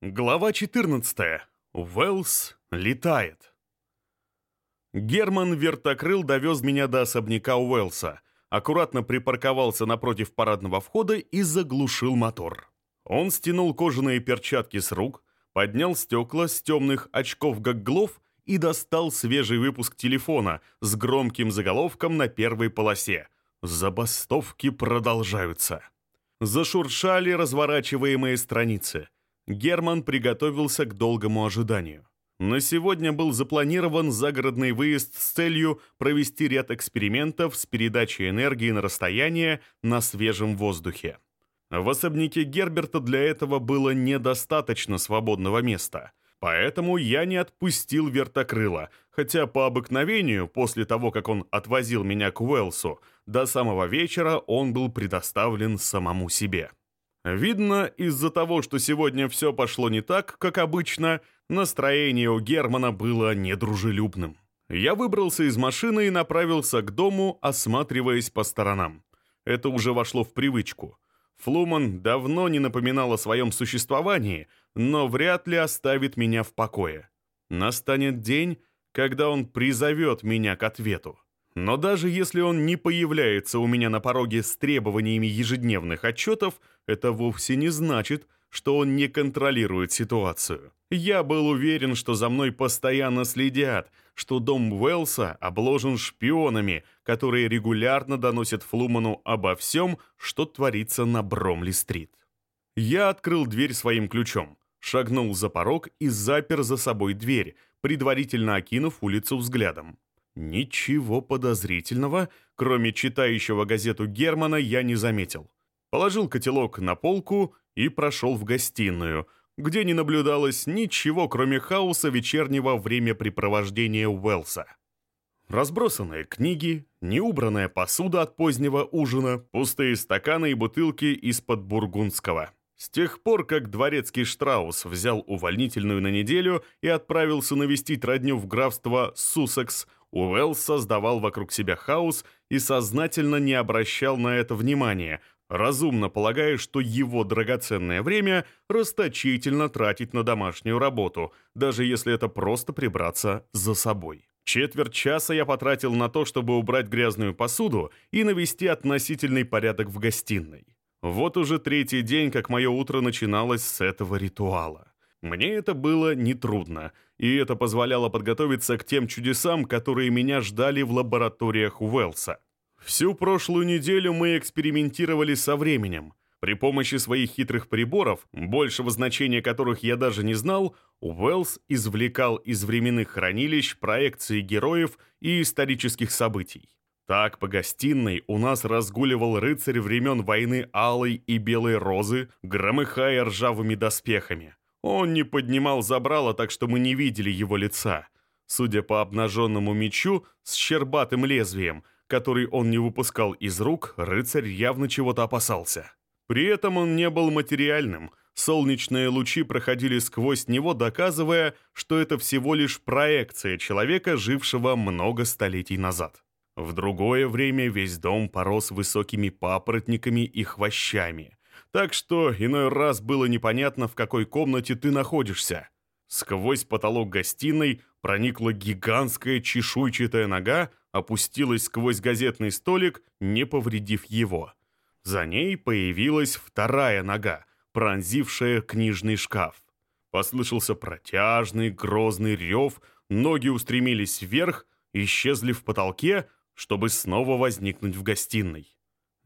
Глава 14. Уэллс летает. Герман Вертокрыл довез меня до особняка Уэллса, аккуратно припарковался напротив парадного входа и заглушил мотор. Он стянул кожаные перчатки с рук, поднял стекла с темных очков гоглов и достал свежий выпуск телефона с громким заголовком на первой полосе. Забастовки продолжаются. Зашуршали разворачиваемые страницы – Герман приготовился к долгому ожиданию. На сегодня был запланирован загородный выезд с целью провести ряд экспериментов с передачей энергии на расстояние на свежем воздухе. В особняке Герберта для этого было недостаточно свободного места, поэтому я не отпустил вертокрыла, хотя по обыкновению, после того, как он отвозил меня к Уэлсу, до самого вечера он был предоставлен самому себе. Видно, из-за того, что сегодня все пошло не так, как обычно, настроение у Германа было недружелюбным. Я выбрался из машины и направился к дому, осматриваясь по сторонам. Это уже вошло в привычку. Флуман давно не напоминал о своем существовании, но вряд ли оставит меня в покое. Настанет день, когда он призовет меня к ответу. Но даже если он не появляется у меня на пороге с требованиями ежедневных отчетов, это вовсе не значит, что он не контролирует ситуацию. Я был уверен, что за мной постоянно следят, что дом Уэлса обложен шпионами, которые регулярно доносят Флуману обо всем, что творится на Бромли-стрит. Я открыл дверь своим ключом, шагнул за порог и запер за собой дверь, предварительно окинув улицу взглядом. Ничего подозрительного, кроме читающего газету Германа, я не заметил. Положил котелок на полку и прошел в гостиную, где не наблюдалось ничего, кроме хаоса вечернего времяпрепровождения Уэлса. Разбросанные книги, неубранная посуда от позднего ужина, пустые стаканы и бутылки из-под бургундского. С тех пор, как дворецкий Штраус взял увольнительную на неделю и отправился навестить родню в графство Суссекс, Уэллс создавал вокруг себя хаос и сознательно не обращал на это внимания, разумно полагая, что его драгоценное время расточительно тратить на домашнюю работу, даже если это просто прибраться за собой. Четверть часа я потратил на то, чтобы убрать грязную посуду и навести относительный порядок в гостиной. Вот уже третий день, как мое утро начиналось с этого ритуала. Мне это было нетрудно, и это позволяло подготовиться к тем чудесам, которые меня ждали в лабораториях Уэллса. Всю прошлую неделю мы экспериментировали со временем. При помощи своих хитрых приборов, большего значения которых я даже не знал, Уэллс извлекал из временных хранилищ проекции героев и исторических событий. Так по гостиной у нас разгуливал рыцарь времен войны Алой и Белой Розы, громыхая ржавыми доспехами. Он не поднимал забрала, так что мы не видели его лица. Судя по обнаженному мечу с щербатым лезвием, который он не выпускал из рук, рыцарь явно чего-то опасался. При этом он не был материальным. Солнечные лучи проходили сквозь него, доказывая, что это всего лишь проекция человека, жившего много столетий назад. В другое время весь дом порос высокими папоротниками и хвощами так что иной раз было непонятно, в какой комнате ты находишься. Сквозь потолок гостиной проникла гигантская чешуйчатая нога, опустилась сквозь газетный столик, не повредив его. За ней появилась вторая нога, пронзившая книжный шкаф. Послышался протяжный, грозный рев, ноги устремились вверх, исчезли в потолке, чтобы снова возникнуть в гостиной.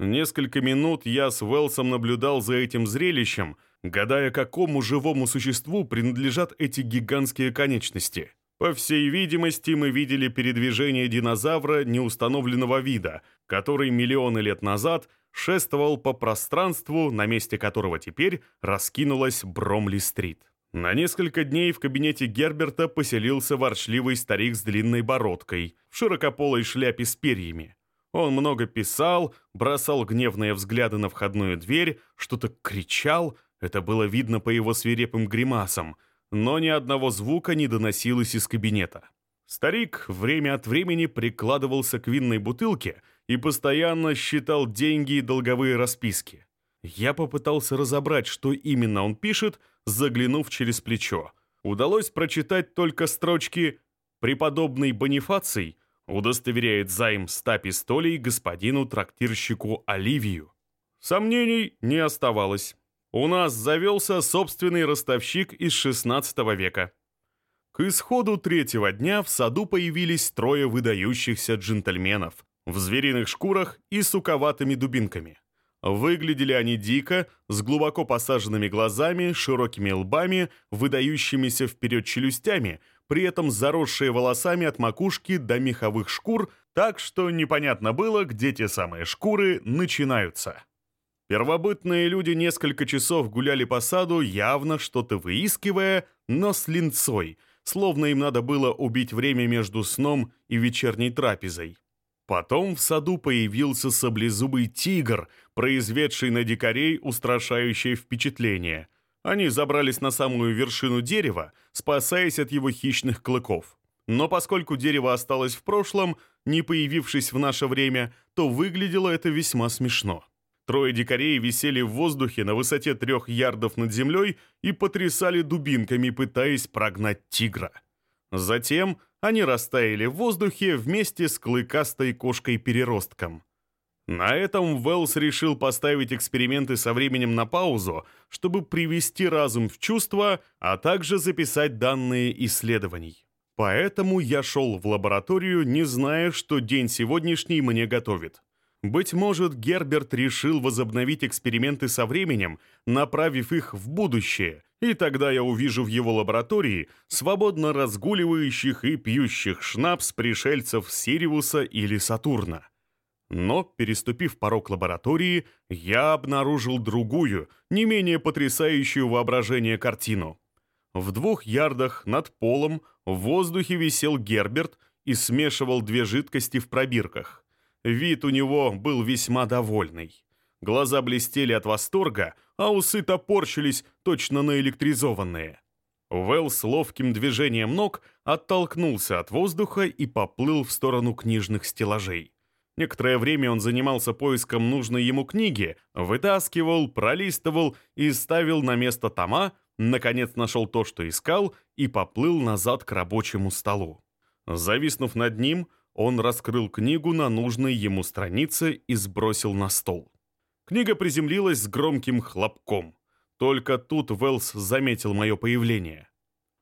Несколько минут я с Уэлсом наблюдал за этим зрелищем, гадая, какому живому существу принадлежат эти гигантские конечности. По всей видимости, мы видели передвижение динозавра неустановленного вида, который миллионы лет назад шествовал по пространству, на месте которого теперь раскинулась Бромли-стрит. На несколько дней в кабинете Герберта поселился ворчливый старик с длинной бородкой, в широкополой шляпе с перьями. Он много писал, бросал гневные взгляды на входную дверь, что-то кричал, это было видно по его свирепым гримасам, но ни одного звука не доносилось из кабинета. Старик время от времени прикладывался к винной бутылке и постоянно считал деньги и долговые расписки. Я попытался разобрать, что именно он пишет, заглянув через плечо. Удалось прочитать только строчки «Преподобный Бонифаций удостоверяет займ ста пистолей господину трактирщику Оливию». Сомнений не оставалось. У нас завелся собственный ростовщик из XVI века. К исходу третьего дня в саду появились трое выдающихся джентльменов в звериных шкурах и суковатыми дубинками. Выглядели они дико, с глубоко посаженными глазами, широкими лбами, выдающимися вперед челюстями, при этом заросшие волосами от макушки до меховых шкур, так что непонятно было, где те самые шкуры начинаются. Первобытные люди несколько часов гуляли по саду, явно что-то выискивая, но с линцой, словно им надо было убить время между сном и вечерней трапезой. Потом в саду появился саблезубый тигр, произведший на дикарей устрашающее впечатление. Они забрались на самую вершину дерева, спасаясь от его хищных клыков. Но поскольку дерево осталось в прошлом, не появившись в наше время, то выглядело это весьма смешно. Трое дикарей висели в воздухе на высоте трех ярдов над землей и потрясали дубинками, пытаясь прогнать тигра. Затем они растаяли в воздухе вместе с клыкастой кошкой-переростком. На этом Велс решил поставить эксперименты со временем на паузу, чтобы привести разум в чувство, а также записать данные исследований. Поэтому я шел в лабораторию, не зная, что день сегодняшний мне готовит. Быть может, Герберт решил возобновить эксперименты со временем, направив их в будущее, и тогда я увижу в его лаборатории свободно разгуливающих и пьющих шнапс пришельцев Сириуса или Сатурна. Но, переступив порог лаборатории, я обнаружил другую, не менее потрясающую воображение картину. В двух ярдах над полом в воздухе висел Герберт и смешивал две жидкости в пробирках. Вид у него был весьма довольный. Глаза блестели от восторга, а усы топорщились, точно наэлектризованные. Уэлл с ловким движением ног оттолкнулся от воздуха и поплыл в сторону книжных стеллажей. Некоторое время он занимался поиском нужной ему книги, вытаскивал, пролистывал и ставил на место тома, наконец нашел то, что искал, и поплыл назад к рабочему столу. Зависнув над ним, он раскрыл книгу на нужной ему странице и сбросил на стол. Книга приземлилась с громким хлопком. Только тут Велс заметил мое появление.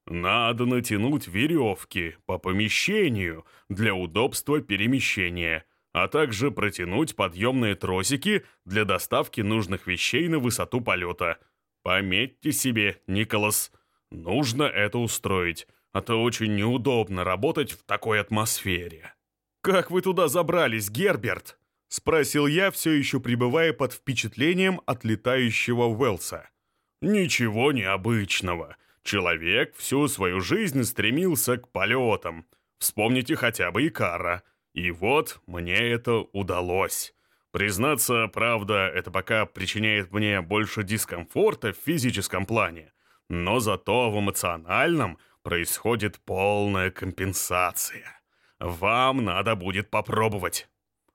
«Надо натянуть веревки по помещению для удобства перемещения, а также протянуть подъемные тросики для доставки нужных вещей на высоту полета. Пометьте себе, Николас, нужно это устроить, а то очень неудобно работать в такой атмосфере». «Как вы туда забрались, Герберт?» — спросил я, все еще пребывая под впечатлением от летающего Уэлса. «Ничего необычного. Человек всю свою жизнь стремился к полетам. Вспомните хотя бы Икара. И вот мне это удалось. Признаться, правда, это пока причиняет мне больше дискомфорта в физическом плане. Но зато в эмоциональном происходит полная компенсация». Вам надо будет попробовать.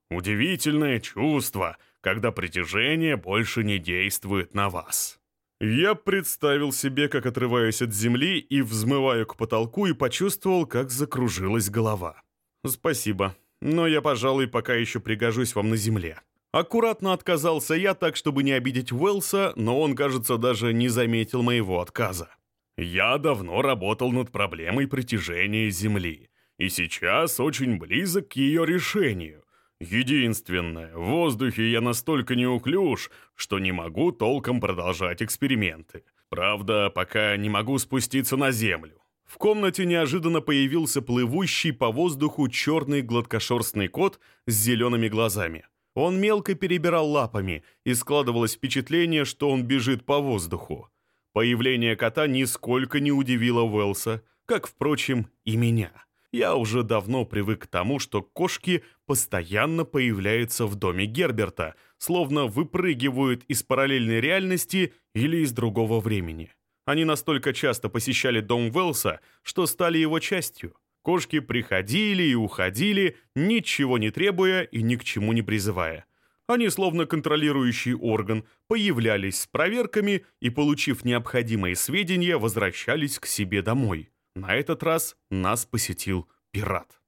Удивительное чувство, когда притяжение больше не действует на вас. Я представил себе, как отрываюсь от земли и взмываю к потолку и почувствовал, как закружилась голова. Спасибо, но я, пожалуй, пока еще пригожусь вам на земле. Аккуратно отказался я так, чтобы не обидеть Уэлса, но он, кажется, даже не заметил моего отказа. Я давно работал над проблемой притяжения Земли и сейчас очень близок к ее решению. Единственное, в воздухе я настолько неуклюж, что не могу толком продолжать эксперименты. Правда, пока не могу спуститься на землю. В комнате неожиданно появился плывущий по воздуху черный гладкошерстный кот с зелеными глазами. Он мелко перебирал лапами, и складывалось впечатление, что он бежит по воздуху. Появление кота нисколько не удивило Уэлса, как, впрочем, и меня. Я уже давно привык к тому, что кошки постоянно появляются в доме Герберта, словно выпрыгивают из параллельной реальности или из другого времени. Они настолько часто посещали дом Уэллса, что стали его частью. Кошки приходили и уходили, ничего не требуя и ни к чему не призывая. Они, словно контролирующий орган, появлялись с проверками и, получив необходимые сведения, возвращались к себе домой. На этот раз нас посетил пират.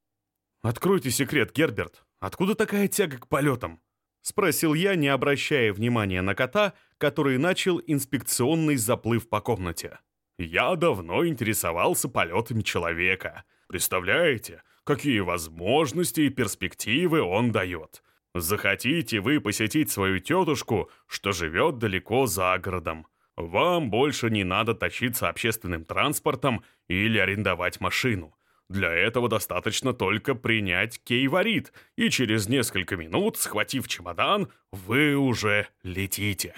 «Откройте секрет, Герберт. Откуда такая тяга к полетам?» — спросил я, не обращая внимания на кота, который начал инспекционный заплыв по комнате. «Я давно интересовался полетами человека. Представляете, какие возможности и перспективы он дает. Захотите вы посетить свою тетушку, что живет далеко за городом. Вам больше не надо тащиться общественным транспортом или арендовать машину. Для этого достаточно только принять кейварит, и через несколько минут, схватив чемодан, вы уже летите.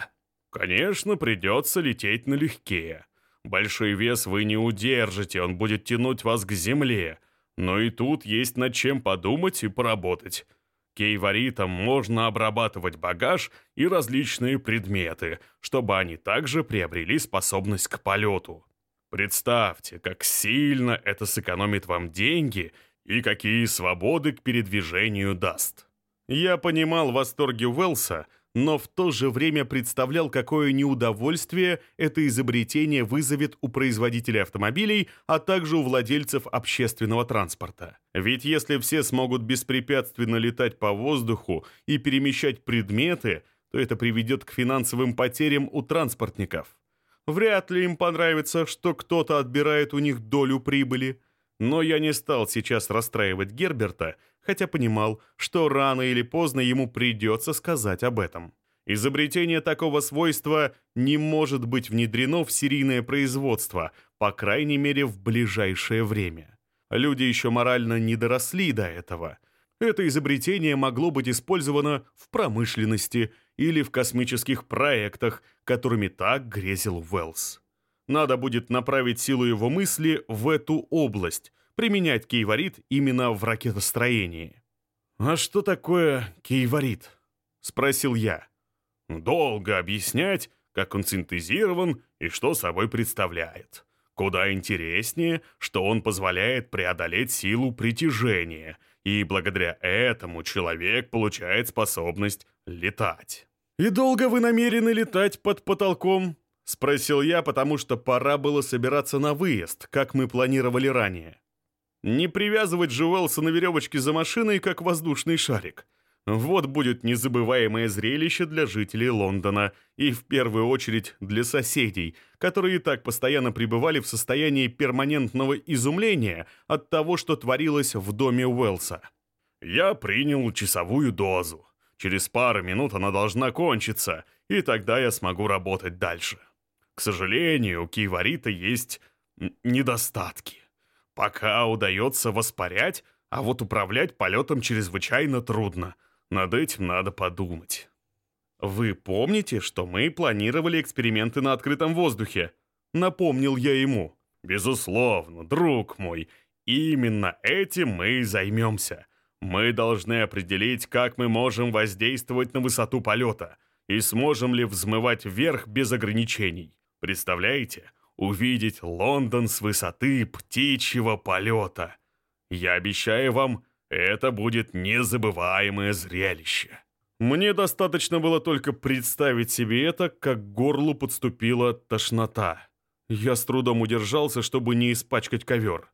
Конечно, придется лететь налегке. Большой вес вы не удержите, он будет тянуть вас к земле. Но и тут есть над чем подумать и поработать. Кейваритом можно обрабатывать багаж и различные предметы, чтобы они также приобрели способность к полету. Представьте, как сильно это сэкономит вам деньги и какие свободы к передвижению даст. Я понимал восторги Уэллса, но в то же время представлял, какое неудовольствие это изобретение вызовет у производителей автомобилей, а также у владельцев общественного транспорта. Ведь если все смогут беспрепятственно летать по воздуху и перемещать предметы, то это приведет к финансовым потерям у транспортников. Вряд ли им понравится, что кто-то отбирает у них долю прибыли. Но я не стал сейчас расстраивать Герберта, хотя понимал, что рано или поздно ему придется сказать об этом. Изобретение такого свойства не может быть внедрено в серийное производство, по крайней мере в ближайшее время. Люди еще морально не доросли до этого. Это изобретение могло быть использовано в промышленности или в космических проектах, которыми так грезил Уэллс. Надо будет направить силу его мысли в эту область, применять кейварит именно в ракетостроении. «А что такое кейварит?» — спросил я. «Долго объяснять, как он синтезирован и что собой представляет. Куда интереснее, что он позволяет преодолеть силу притяжения, и благодаря этому человек получает способность летать. «И долго вы намерены летать под потолком?» — спросил я, потому что пора было собираться на выезд, как мы планировали ранее. Не привязывать же Уэлса на веревочке за машиной, как воздушный шарик. Вот будет незабываемое зрелище для жителей Лондона и, в первую очередь, для соседей, которые и так постоянно пребывали в состоянии перманентного изумления от того, что творилось в доме Уэлса. «Я принял часовую дозу», Через пару минут она должна кончиться, и тогда я смогу работать дальше. К сожалению, у Киеварита есть недостатки. Пока удается воспарять, а вот управлять полетом чрезвычайно трудно. Над этим надо подумать. «Вы помните, что мы планировали эксперименты на открытом воздухе?» Напомнил я ему. «Безусловно, друг мой, именно этим мы и займемся. Мы должны определить, как мы можем воздействовать на высоту полета и сможем ли взмывать вверх без ограничений. Представляете? Увидеть Лондон с высоты птичьего полета. Я обещаю вам, это будет незабываемое зрелище. Мне достаточно было только представить себе это, как горлу подступила тошнота. Я с трудом удержался, чтобы не испачкать ковер.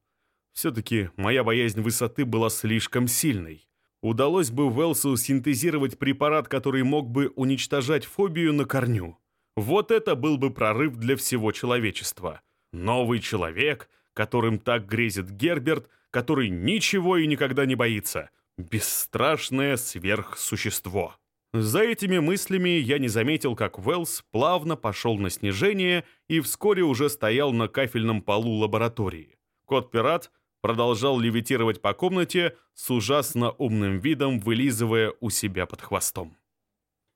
Все-таки моя боязнь высоты была слишком сильной. Удалось бы Уэлсу синтезировать препарат, который мог бы уничтожать фобию на корню. Вот это был бы прорыв для всего человечества. Новый человек, которым так грезит Герберт, который ничего и никогда не боится. Бесстрашное сверхсущество. За этими мыслями я не заметил, как Уэллс плавно пошел на снижение и вскоре уже стоял на кафельном полу лаборатории. Кот-пират продолжал левитировать по комнате с ужасно умным видом, вылизывая у себя под хвостом.